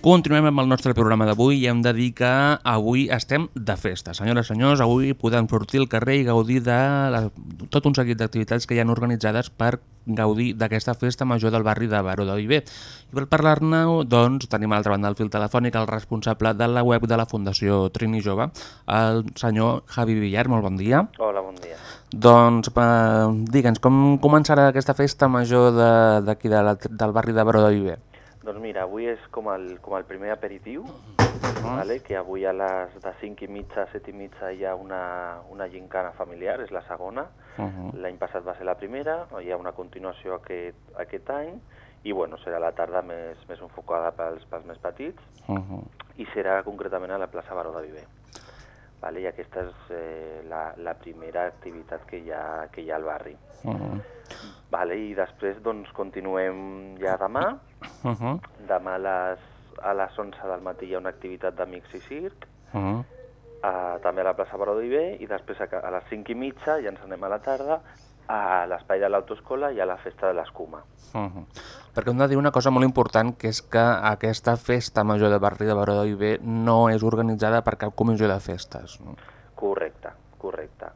Speaker 2: Continuem amb el nostre programa d'avui i hem de dir que avui estem de festa. Senyores i senyors, avui podem sortir al carrer i gaudir de la, tot un seguit d'activitats que hi han organitzades per gaudir d'aquesta festa major del barri de Baró de Viver. I per parlar-ne, doncs, tenim a l'altra banda del fil telefònic el responsable de la web de la Fundació Trini Jove, el senyor Javi Villar. Molt bon dia.
Speaker 9: Hola, bon dia.
Speaker 2: Doncs, eh, digue'ns, com començarà aquesta festa major de- d'aquí de, la, del barri de Baró de Viver?
Speaker 9: Doncs mira, avui és com el, com el primer aperitiu, vale? que avui a les de 5 i mitja, 7 i mitja hi ha una, una gincana familiar, és la segona.
Speaker 2: Uh -huh.
Speaker 9: L'any passat va ser la primera, hi ha una continuació aquest, aquest any, i bueno, serà la tarda més, més enfocada pels, pels més petits,
Speaker 2: Uh -huh.
Speaker 9: i serà concretament a la plaça Baró de Viver. Vale? I aquesta és eh, la, la primera activitat que hi ha, que hi ha al barri.
Speaker 2: Uh -huh.
Speaker 9: Vale, I després doncs, continuem ja demà.
Speaker 2: Uh -huh.
Speaker 9: Demà a les, a les 11 del matí hi ha una activitat d'Amics i Circ,
Speaker 2: Uh -huh.
Speaker 9: a, també a la plaça Baró d'Iber, i després a, a les 5 i mitja ja ens anem a la tarda a l'espai de l'autoescola i a la festa de l'escuma.
Speaker 2: Uh -huh. Perquè hem de dir una cosa molt important, que és que aquesta festa major de barri de Baró de Viver no és organitzada per cap comissió de festes. No?
Speaker 9: Correcte, correcte.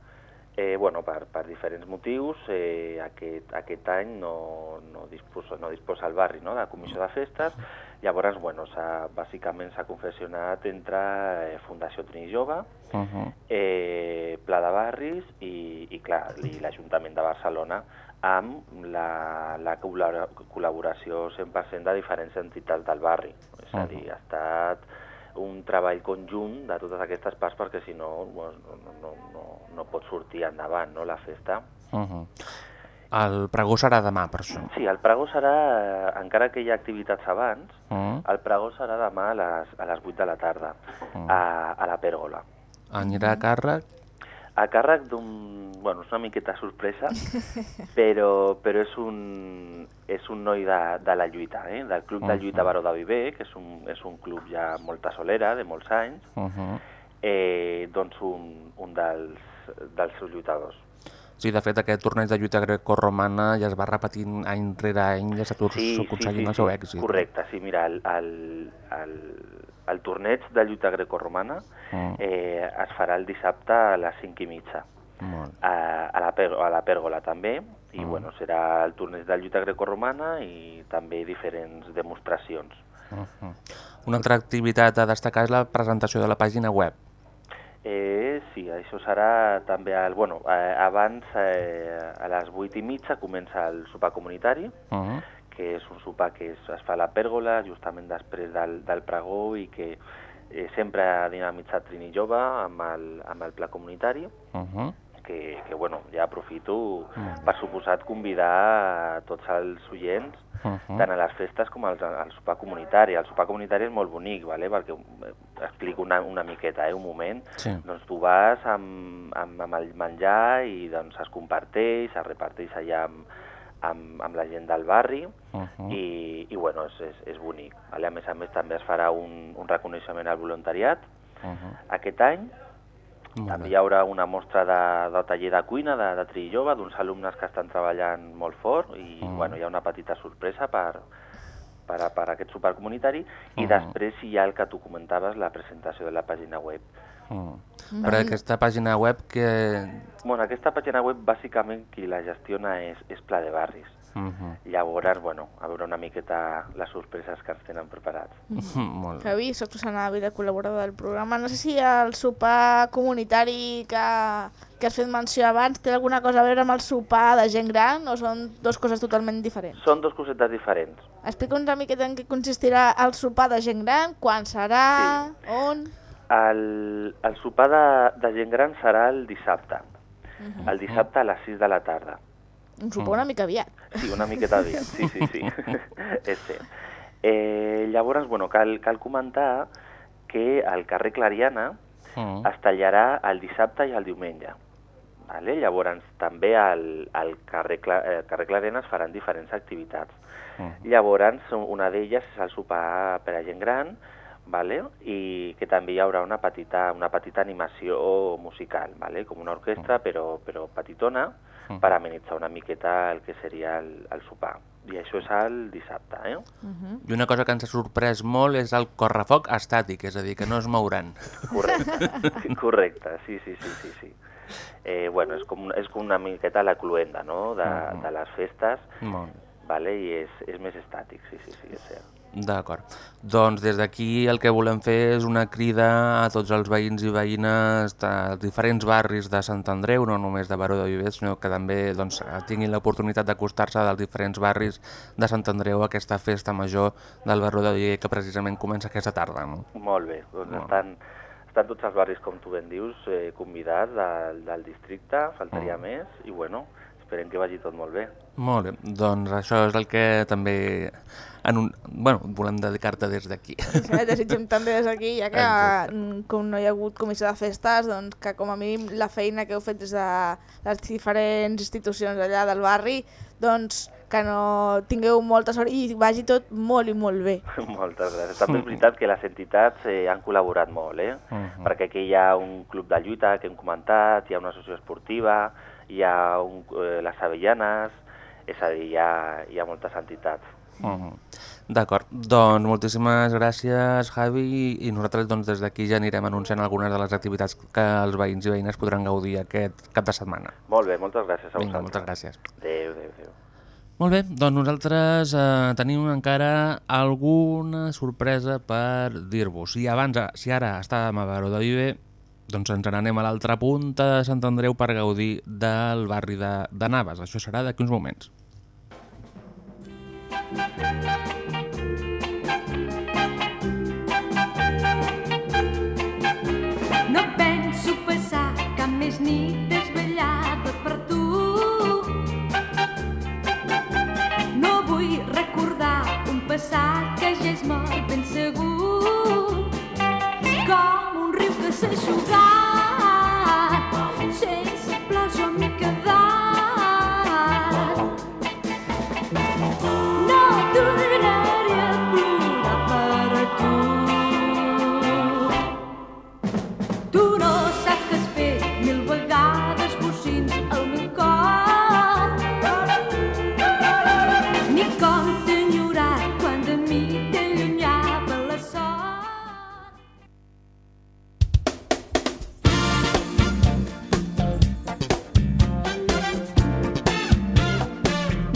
Speaker 9: Eh, bueno, per, per diferents motius, eh, aquest, aquest any no, no, disposa, no disposa el barri no, de comissió de festes, llavors, bueno, bàsicament s'ha confessionat entre eh, Fundació Trini Jove,
Speaker 2: Uh -huh.
Speaker 9: eh, Pla de Barris i, i clar, i l'Ajuntament de Barcelona amb la, la col·labora- col·laboració 100% de diferents entitats del barri. És a dir, ha estat un treball conjunt de totes aquestes parts perquè si no, no, no, no, no pot sortir endavant no, la festa.
Speaker 2: Uh -huh. El pregó serà demà, per això.
Speaker 9: Sí, el pregó serà, eh, encara que hi ha activitats abans,
Speaker 2: Uh -huh.
Speaker 9: el pregó serà demà a les, a les 8 de la tarda
Speaker 2: Mhm.
Speaker 9: a, a la Pèrgola.
Speaker 2: Anirà a càrrec
Speaker 9: A càrrec d'un... Bueno, és una miqueta sorpresa, però, però és, un, és un noi de, de la lluita, eh? del Club de Lluita. Baró de Viver, que és un, és un club ja molta solera, de molts anys,
Speaker 2: Uh -huh.
Speaker 9: eh, doncs un, un dels, dels seus lluitadors.
Speaker 2: Sí, de fet, aquest torneig de lluita grecorromana ja es va repetint any rere any i ja s'ha aconseguint el seu èxit.
Speaker 9: Correcte, sí, mira, el, el, el, el torneig de lluita grecorromana
Speaker 2: Mm.
Speaker 9: eh, es farà el dissabte a les 5 i mitja.
Speaker 2: Molt.
Speaker 9: a, a, la, a la pèrgola també, i
Speaker 2: Mm.
Speaker 9: bueno, serà el torneig de lluita grecorromana i també diferents demostracions.
Speaker 2: Uh -huh. Una altra activitat a destacar és la presentació de la pàgina web.
Speaker 9: Eh, sí, això serà també... El, bueno, eh, abans, eh, a les 8 i mitja, comença el sopar comunitari,
Speaker 2: Uh -huh.
Speaker 9: Que és un sopar que es, es fa a la pèrgola justament després del, del pregó i que eh, sempre ha dinamitzat Trini Jove amb el, amb el pla comunitari.
Speaker 2: Uh -huh.
Speaker 9: que, que bueno, ja aprofito
Speaker 2: Mm.
Speaker 9: per suposat convidar a tots els oients
Speaker 2: Uh -huh.
Speaker 9: tant a les festes com als, al sopar comunitari. El sopar comunitari és molt bonic, vale? perquè eh, explico una, una miqueta, eh, un moment.
Speaker 2: Sí.
Speaker 9: Doncs tu vas amb, amb, amb el menjar i doncs es comparteix, es reparteix allà amb, amb, amb la gent del barri
Speaker 2: Uh -huh.
Speaker 9: i, i bueno, és, és, és bonic. Vale? A més a més també es farà un, un reconeixement al voluntariat
Speaker 2: Uh -huh.
Speaker 9: aquest any
Speaker 2: Molt
Speaker 9: també
Speaker 2: bé.
Speaker 9: hi haurà una mostra de, de taller de cuina de, de Tri Jove, d'uns alumnes que estan treballant molt fort i
Speaker 2: Mm.
Speaker 9: bueno, hi ha una petita sorpresa per, per, a- per aquest sopar comunitari i
Speaker 2: Mm.
Speaker 9: després hi ha el que tu comentaves, la presentació de la pàgina web.
Speaker 2: Uh -huh. Per aquesta pàgina web que...
Speaker 9: Bueno, aquesta pàgina web bàsicament qui la gestiona és, és Pla de Barris.
Speaker 2: Uh -huh.
Speaker 9: Llavors, bueno, a veure una miqueta les sorpreses que ens tenen preparats.
Speaker 2: Molt bé.
Speaker 1: Javi, soc Susana Ávila, col·laboradora del programa. No sé si el sopar comunitari que, que has fet menció abans té alguna cosa a veure amb el sopar de gent gran o són dues coses totalment diferents?
Speaker 9: Són dos cosetes diferents.
Speaker 1: Explica'ns una miqueta en què consistirà el sopar de gent gran, quan serà, sí. on...
Speaker 9: El, el sopar de, de gent gran serà el dissabte. Uh -huh. El dissabte a les 6 de la tarda.
Speaker 1: Un sopar una mica aviat.
Speaker 9: Sí, una miqueta aviat, sí, sí, sí. és cert. Eh, llavors, bueno, cal, cal comentar que el carrer Clariana
Speaker 2: Mm.
Speaker 9: es tallarà el dissabte i el diumenge. Vale? Llavors, també al, al carrer, Cla eh, carrer Clariana es faran diferents activitats.
Speaker 2: Mm.
Speaker 9: Llavors, una d'elles és el sopar per a gent gran, vale? i que també hi haurà una petita, una petita animació musical, vale? com una orquestra, però, però petitona,
Speaker 2: Mm.
Speaker 9: per amenitzar una miqueta el que seria el, el sopar. I això és el dissabte, eh?
Speaker 2: I una cosa que ens ha sorprès molt és el correfoc estàtic, és a dir, que no es mouran.
Speaker 9: Correcte, correcte, sí, sí, sí, sí. sí. Eh, bueno, és com, és com una miqueta la cluenda, no?, de,
Speaker 2: Mhm.
Speaker 9: de les festes,
Speaker 2: Molt bé.
Speaker 9: vale? i és, és més estàtic, sí, sí, sí, és cert.
Speaker 2: D'acord. Doncs des d'aquí el que volem fer és una crida a tots els veïns i veïnes dels diferents barris de Sant Andreu, no només de Baró de Viver, sinó que també doncs, tinguin l'oportunitat d'acostar-se dels diferents barris de Sant Andreu a aquesta festa major del Baró de Viver que precisament comença aquesta tarda. No?
Speaker 9: Molt bé, doncs
Speaker 2: Molt
Speaker 9: estan, estan tots els barris, com tu ben dius, eh, convidats del, del districte, faltaria més, i bueno, esperem que vagi tot molt bé.
Speaker 2: Molt bé, doncs això és el que també en un... bueno, volem dedicar-te des d'aquí.
Speaker 1: Sí, desitgem també des d'aquí, ja que
Speaker 2: Exacte.
Speaker 1: mm, com no hi ha hagut comissió de festes, doncs que com a mínim la feina que heu fet des de les diferents institucions allà del barri, doncs que no tingueu molta sort i vagi tot molt i molt bé.
Speaker 9: Moltes gràcies. També és veritat que les entitats eh, han col·laborat molt, eh?
Speaker 2: Mhm.
Speaker 9: perquè aquí hi ha un club de lluita que hem comentat, hi ha una associació esportiva, hi ha un, eh, les Avellanes, és a dir, hi ha, hi ha moltes entitats.
Speaker 2: Mhm. D'acord, doncs moltíssimes gràcies Javi i nosaltres doncs, des d'aquí ja anirem anunciant algunes de les activitats que els veïns i veïnes podran gaudir aquest cap de setmana.
Speaker 9: Molt bé, moltes gràcies a
Speaker 2: Vinga,
Speaker 9: vosaltres.
Speaker 2: moltes gràcies.
Speaker 9: Adéu, adéu, adéu.
Speaker 2: Molt bé, doncs nosaltres eh, tenim encara alguna sorpresa per dir-vos. Si abans, si ara estàvem a Baró de Viver, doncs ens n'anem a l'altra punta de Sant Andreu per gaudir del barri de, de Naves. Això serà d'aquí uns moments.
Speaker 3: No més nit desvetllada per tu. No vull recordar un passat que ja és mort ben segur. Com un riu que s'ha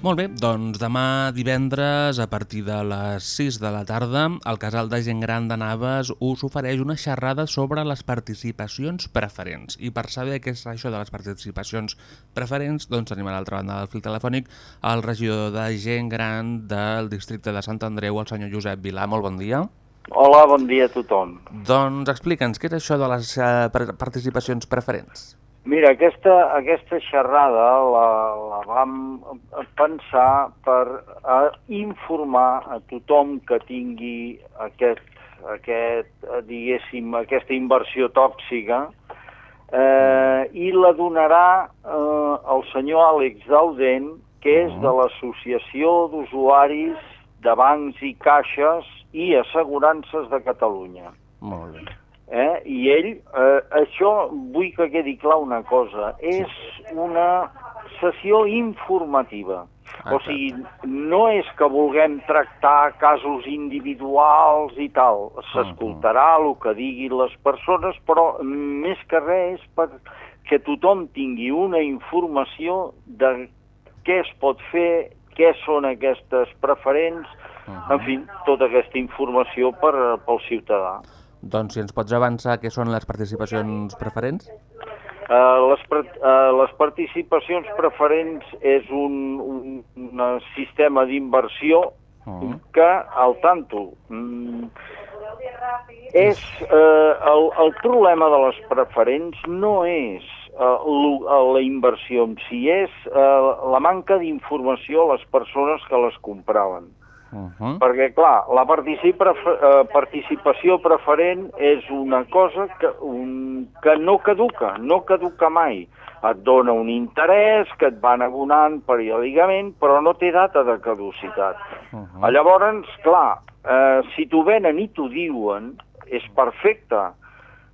Speaker 2: Molt bé, doncs demà divendres a partir de les 6 de la tarda el Casal de Gent Gran de Naves us ofereix una xerrada sobre les participacions preferents. I per saber què és això de les participacions preferents, doncs tenim a l'altra banda del fil telefònic el regidor de Gent Gran del districte de Sant Andreu, el senyor Josep Vilà. Molt bon dia.
Speaker 10: Hola, bon dia a tothom.
Speaker 2: Doncs explica'ns, què és això de les eh, par- participacions preferents?
Speaker 10: Mira, aquesta, aquesta xerrada la, la vam pensar per a informar a tothom que tingui aquest, aquest diguéssim, aquesta inversió tòxica eh, i la donarà eh, el senyor Àlex Dauden, que és de l'Associació d'Usuaris de Bancs i Caixes i Assegurances de Catalunya.
Speaker 2: Molt bé.
Speaker 10: Eh? I ell, eh, això vull que quedi clar una cosa, és una sessió informativa. O sigui, no és que vulguem tractar casos individuals i tal. S'escoltarà el que diguin les persones, però més que res és perquè tothom tingui una informació de què es pot fer, què són aquestes preferents, en fi, tota aquesta informació per, pel ciutadà.
Speaker 2: Doncs si ens pots avançar què són les participacions preferents?
Speaker 10: Uh, les, uh, les participacions preferents és un, un, un sistema d'inversió que, al tanto, mm, és, uh, el, el problema de les preferents no és uh, uh, la inversió en si, és uh, la manca d'informació a les persones que les compraven.
Speaker 2: Uh
Speaker 10: Perquè, clar, la participa, eh, participació preferent és una cosa que, un, que no caduca, no caduca mai. Et dona un interès que et van abonant periòdicament, però no té data de caducitat. Uh -huh. Llavors, clar, eh, si t'ho venen i t'ho diuen, és perfecte.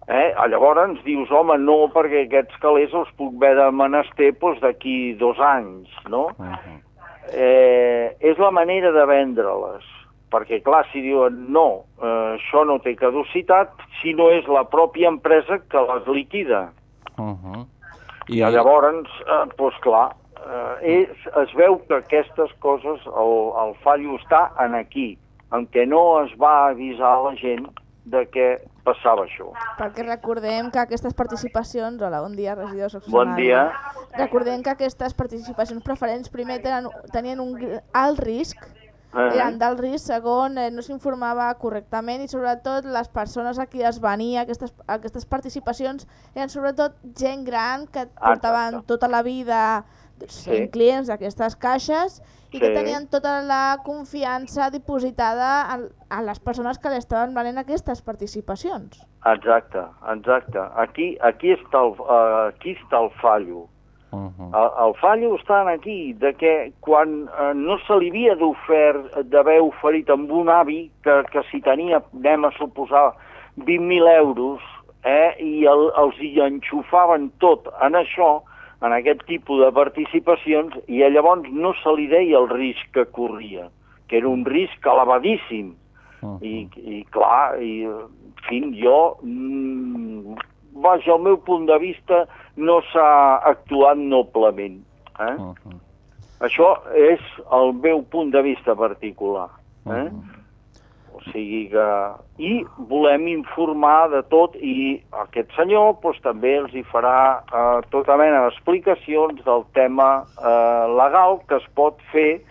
Speaker 10: Eh? Llavors dius, home, no, perquè aquests calés els puc haver de menester doncs, d'aquí dos anys, no? Uh -huh eh, és la manera de vendre-les. Perquè, clar, si diuen no, eh, això no té caducitat, si no és la pròpia empresa que les liquida.
Speaker 2: Uh -huh.
Speaker 10: I, I llavors, eh, doncs clar, eh, és, es veu que aquestes coses, el, el fallo està en aquí, en què no es va avisar la gent de què passava això.
Speaker 1: Perquè recordem que aquestes participacions... Hola, bon dia, regidor. Soc
Speaker 10: Bon dia.
Speaker 1: Recordem que aquestes participacions preferents primer tenen, tenien un alt risc,
Speaker 10: Eh.
Speaker 1: eren d'alt risc, segon, eh, no s'informava correctament i sobretot les persones a qui es venia aquestes, aquestes participacions eren sobretot gent gran que portaven tota la vida sent
Speaker 10: Sí.
Speaker 1: clients d'aquestes caixes i que
Speaker 10: Sí.
Speaker 1: tenien tota la confiança dipositada a, a les persones que li estaven venent aquestes participacions.
Speaker 10: Exacte, exacte. Aquí, aquí, està, el, uh, aquí està el fallo.
Speaker 2: Uh
Speaker 10: El, el fallo està en aquí, de que quan eh, no se li havia d'ofer- d'haver oferit amb un avi que, que si tenia, anem a suposar, 20.000 euros, eh, i el, els hi enxufaven tot en això, en aquest tipus de participacions, i llavors no se li deia el risc que corria, que era un risc elevadíssim. I, i clar, i, en fi, jo, mm, vaja, al meu punt de vista, no s'ha actuat noblement. Eh? Això és el meu punt de vista particular. Eh? O sigui que... I volem informar de tot i aquest senyor doncs, també els hi farà eh, tota mena d'explicacions del tema eh, legal que es pot fer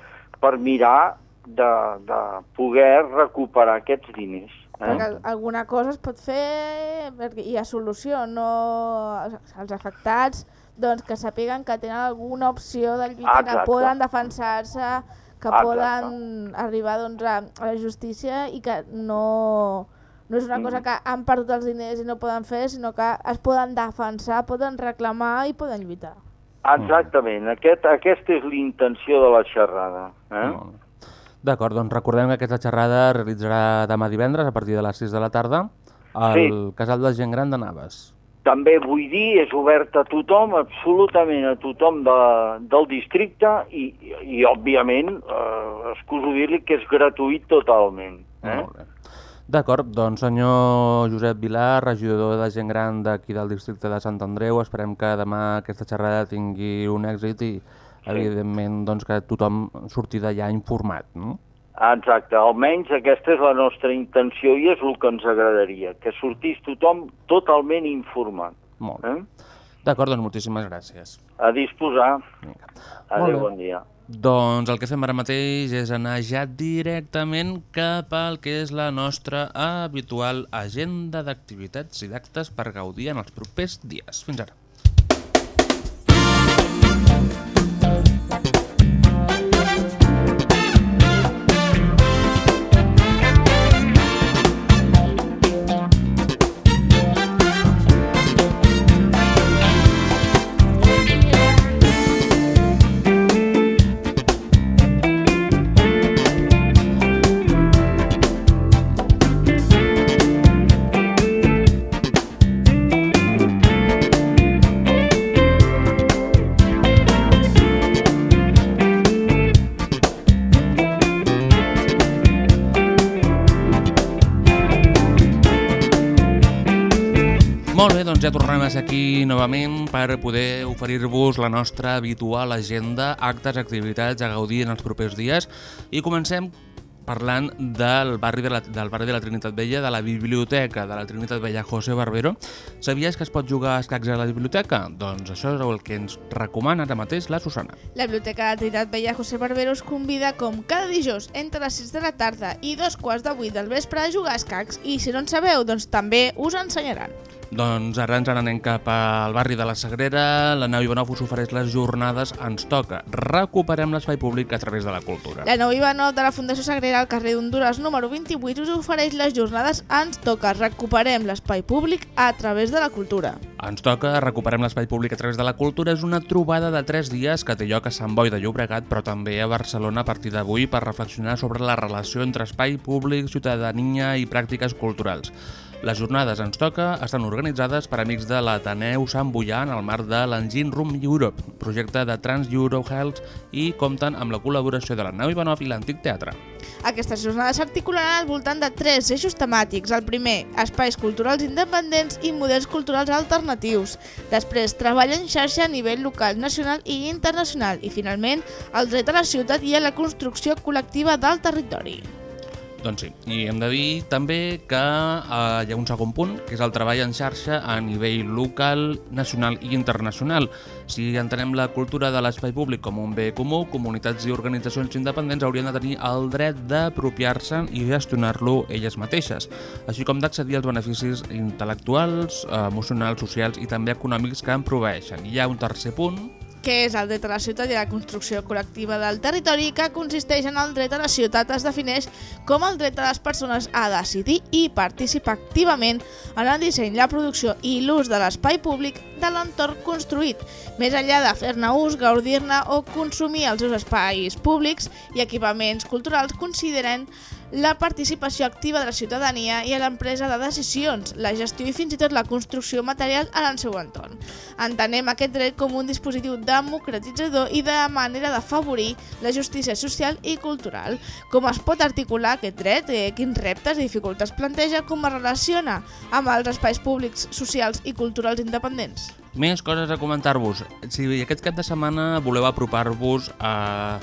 Speaker 10: per mirar de, de poder recuperar aquests diners. Eh?
Speaker 1: al- alguna cosa es pot fer perquè hi ha solució, no els afectats doncs que sàpiguen que tenen alguna opció de lluita, que poden defensar-se, que
Speaker 10: Exacte.
Speaker 1: poden arribar doncs, a, a la justícia i que no, no és una cosa
Speaker 10: Mm.
Speaker 1: que han perdut els diners i no poden fer, sinó que es poden defensar, poden reclamar i poden lluitar.
Speaker 10: Exactament, Aquest, aquesta és l'intenció de la xerrada. Eh?
Speaker 2: D'acord, doncs recordem que aquesta xerrada es realitzarà demà divendres a partir de les 6 de la tarda al
Speaker 10: Sí.
Speaker 2: Casal de Gent Gran de Naves.
Speaker 10: També vull dir, és obert a tothom, absolutament a tothom de, del districte i, i, òbviament, eh, excuso dir-li que és gratuït totalment. Eh?
Speaker 2: D'acord, doncs senyor Josep Vilar, regidor de gent gran d'aquí del districte de Sant Andreu, esperem que demà aquesta xerrada tingui un èxit i evidentment doncs, que tothom surti d'allà informat. No?
Speaker 10: Exacte, almenys aquesta és la nostra intenció i és el que ens agradaria, que sortís tothom totalment informat.
Speaker 2: Molt
Speaker 10: bé.
Speaker 2: D'acord, doncs moltíssimes gràcies.
Speaker 10: A disposar.
Speaker 2: Molt
Speaker 10: Adéu, bon dia.
Speaker 2: Doncs el que fem ara mateix és anar ja directament cap al que és la nostra habitual agenda d'activitats i d'actes per gaudir en els propers dies. Fins ara. Novament per poder oferir-vos la nostra habitual agenda, actes, activitats a gaudir en els propers dies i comencem parlant del barri de la, del barri de la Trinitat Vella, de la biblioteca de la Trinitat Vella José Barbero. Sabies que es pot jugar a escacs a la biblioteca? Doncs això és el que ens recomana ara mateix la Susana.
Speaker 1: La Biblioteca de Trinitat Vella José Barbero us convida com cada dijous entre les 6 de la tarda i dos quarts de 8 del vespre a jugar a escacs i si no en sabeu, doncs també us ensenyaran.
Speaker 2: Doncs ara ens n'anem cap al barri de la Sagrera. La nau Ivanov us ofereix les jornades Ens toca. Recuperem l'espai públic a través de la cultura.
Speaker 1: La nou Ivanov de la Fundació Sagrera al carrer d'Honduras número 28 us ofereix les jornades Ens toca. Recuperem l'espai públic a través de la cultura.
Speaker 2: Ens toca, recuperem l'espai públic a través de la cultura. És una trobada de tres dies que té lloc a Sant Boi de Llobregat, però també a Barcelona a partir d'avui per reflexionar sobre la relació entre espai públic, ciutadania i pràctiques culturals. Les jornades Ens Toca estan organitzades per amics de l'Ateneu Sant Boià en el marc de l'Engine Room Europe, projecte de Trans Euro Health i compten amb la col·laboració de la Nau Ivanov i l'Antic Teatre.
Speaker 1: Aquestes jornades s'articularan al voltant de tres eixos temàtics. El primer, espais culturals independents i models culturals alternatius. Després, treball en xarxa a nivell local, nacional i internacional. I finalment, el dret a la ciutat i a la construcció col·lectiva del territori.
Speaker 2: Doncs sí, i hem de dir també que eh, hi ha un segon punt, que és el treball en xarxa a nivell local, nacional i internacional. Si entenem la cultura de l'espai públic com un bé comú, comunitats i organitzacions independents haurien de tenir el dret d'apropiar-se'n i gestionar-lo elles mateixes, així com d'accedir als beneficis intel·lectuals, eh, emocionals, socials i també econòmics que en proveeixen. Hi ha un tercer punt,
Speaker 1: que és el dret a la ciutat i la construcció col·lectiva del territori, que consisteix en el dret a la ciutat es defineix com el dret de les persones a decidir i participar activament en el disseny, la producció i l'ús de l'espai públic de l'entorn construït, més enllà de fer-ne ús, gaudir-ne o consumir els seus espais públics i equipaments culturals consideren la participació activa de la ciutadania i a l'empresa de decisions, la gestió i fins i tot la construcció material en el seu entorn. Entenem aquest dret com un dispositiu democratitzador i de manera d'afavorir la justícia social i cultural. Com es pot articular aquest dret? Eh, quins reptes i dificultats planteja? Com es relaciona amb els espais públics, socials i culturals independents?
Speaker 2: Més coses a comentar-vos. Si aquest cap de setmana voleu apropar-vos a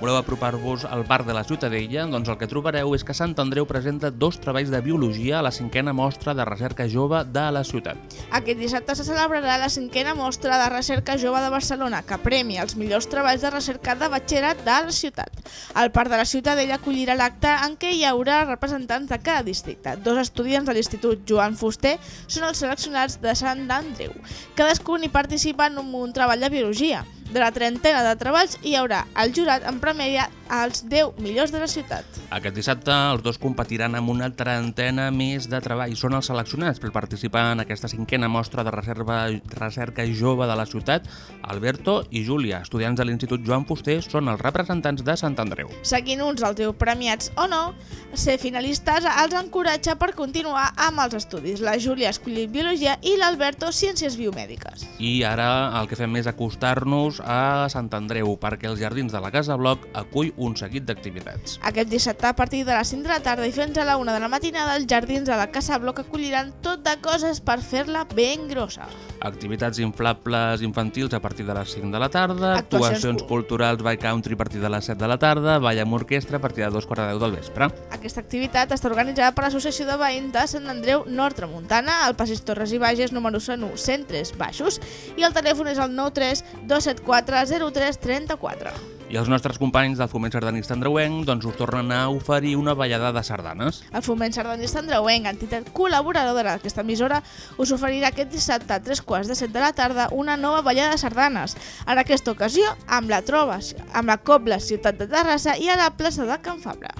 Speaker 2: voleu apropar-vos al Parc de la Ciutadella, doncs el que trobareu és que Sant Andreu presenta dos treballs de biologia a la cinquena mostra de recerca jove de la ciutat.
Speaker 1: Aquest dissabte se celebrarà la cinquena mostra de recerca jove de Barcelona, que premia els millors treballs de recerca de batxillerat de la ciutat. El Parc de la Ciutadella acollirà l'acte en què hi haurà representants de cada districte. Dos estudiants de l'Institut Joan Fuster són els seleccionats de Sant Andreu. Cadascun hi participa en un, un treball de biologia. De la trentena de treballs hi haurà el jurat en premiaria als 10 millors de la ciutat.
Speaker 2: Aquest dissabte els dos competiran amb una trentena més de treball. Són els seleccionats per participar en aquesta cinquena mostra de reserva, recerca jove de la ciutat. Alberto i Júlia, estudiants de l'Institut Joan Fuster, són els representants de Sant Andreu.
Speaker 1: Seguint uns dels teus premiats o no, ser finalistes els encoratja per continuar amb els estudis. La Júlia ha escollit Biologia i l'Alberto Ciències Biomèdiques.
Speaker 2: I ara el que fem és acostar-nos a Sant Andreu perquè els Jardins de la Casa Bloc acull un seguit d'activitats.
Speaker 1: Aquest dissabte, a partir de les 5 de la tarda i fins a la 1 de la matinada, els Jardins de la Casa Bloc acolliran tot de coses per fer-la ben grossa.
Speaker 2: Activitats inflables infantils a partir de les 5 de la tarda,
Speaker 1: Actuacions
Speaker 2: actuacions culturals by country a partir de les 7 de la tarda, ball amb orquestra a partir de dos quarts de 10 del vespre.
Speaker 1: Aquesta activitat està organitzada per l'Associació de Veïns de Sant Andreu Nord Tramuntana, al passeig Torres i Bages, número 101, 103 baixos, i el telèfon és el 93 274 03 34.
Speaker 2: I els nostres companys del Foment Sardanista Andreuenc doncs, us tornen a oferir una ballada de sardanes.
Speaker 1: El Foment Sardanista Andreuenc, entitat col·laboradora d'aquesta emissora, us oferirà aquest dissabte a tres quarts de set de la tarda una nova ballada de sardanes. En aquesta ocasió, amb la Trobes, amb la Cobla Ciutat de Terrassa i a la plaça de Can Fabra.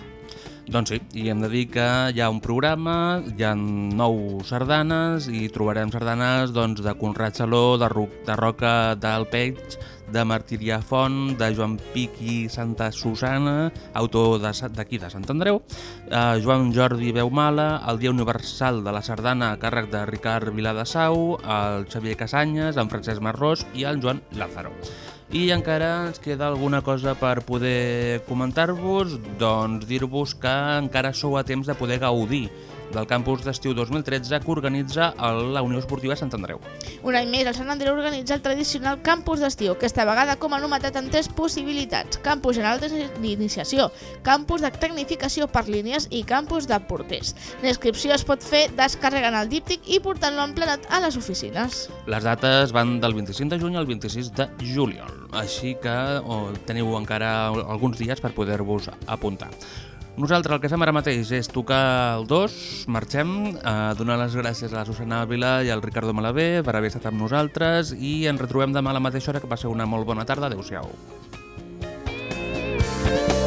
Speaker 2: Doncs sí, i hem de dir que hi ha un programa, hi ha nou sardanes i trobarem sardanes doncs, de Conrad Saló, de, Ru de Roca del Peix, de Martirià Font, de Joan Piqui Santa Susana, autor d'aquí de, de Sant Andreu, eh, Joan Jordi Beumala, el Dia Universal de la Sardana a càrrec de Ricard Viladasau, el Xavier Casanyes, en Francesc Marrós i el Joan Lázaro. I encara ens queda alguna cosa per poder comentar-vos, doncs dir-vos que encara sou a temps de poder gaudir del campus d'estiu 2013 que organitza la Unió Esportiva Sant Andreu.
Speaker 1: Un any més, el Sant Andreu organitza el tradicional campus d'estiu, aquesta vegada com a novetat en tres possibilitats. Campus general d'iniciació, campus de tecnificació per línies i campus de porters. La inscripció es pot fer descarregant el díptic i portant-lo emplenat a les oficines.
Speaker 2: Les dates van del 25 de juny al 26 de juliol, així que oh, teniu encara alguns dies per poder-vos apuntar. Nosaltres el que fem ara mateix és tocar el 2, marxem, a donar les gràcies a la Susana Ávila i al Ricardo Malavé per haver estat amb nosaltres i ens retrobem demà a la mateixa hora que passeu una molt bona tarda. Adéu-siau. Thank you.